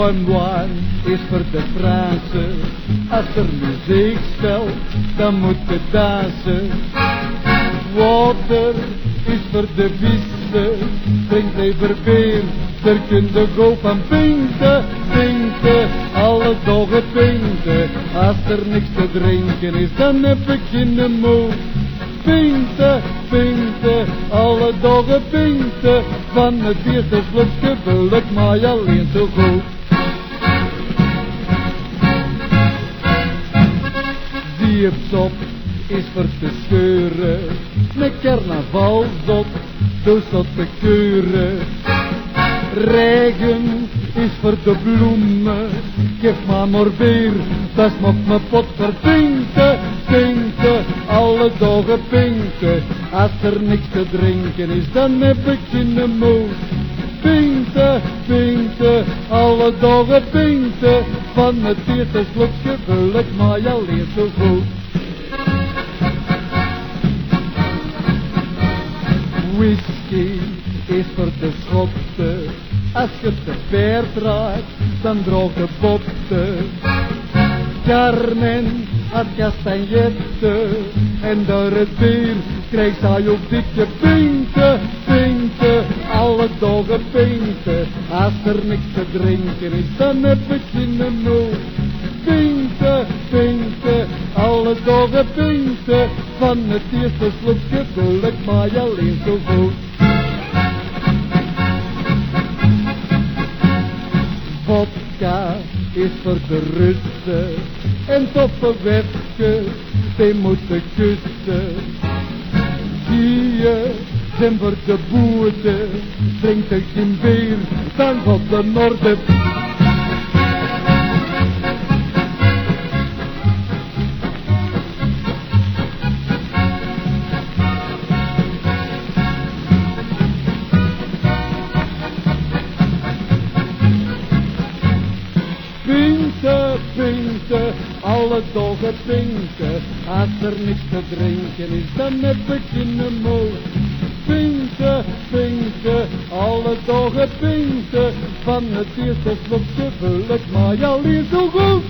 Lemoine is voor de Fransen. Als er muziek speelt, dan moet je dansen. Water is voor de vissen. Drink liever bier, daar kun je go van pinten, pinten. Alle dagen pinten. Als er niks te drinken is, dan heb ik geen moed. Pinten, pinten, alle dagen pinten. Van het eerste slokje wil ik mij alleen zo goed. Diepsop is voor te scheuren. Met carnavalsdop, dus tot te keuren. Regen is voor de bloemen. Geef maar maar bier, dat smaakt me pot verpinten. Pinten, alle dagen pinten. Als er niks te drinken is, dan heb ik geen moed. Pinten, pinten, alle dagen pinten. Van het eerste slokje wil ik mij alleen zo goed. Whisky is voor de schotten. Als je te ver draait, dan droge botten. Carmen had castagnette en door het bier kreeg zij ook dikke pinten, alle dagen pinten. Als er niks te drinken is, dan heb ik geen moed. Pinten, pinten, alle dagen pinten, van het eerste slokje wil ik mij alleen zo goed. Vodka is voor en toffe wetjes, die moeten kussen. Hier zijn voor de boete, drinkt geen bier, dan van de Noorden. Pinten, pinten, alle dagen pinten. Als er niks te drinken is, dan heb ik. Pinten, pinten, alle dagen pinten. Van het eerste slokje wil ik mij alleen zo goed.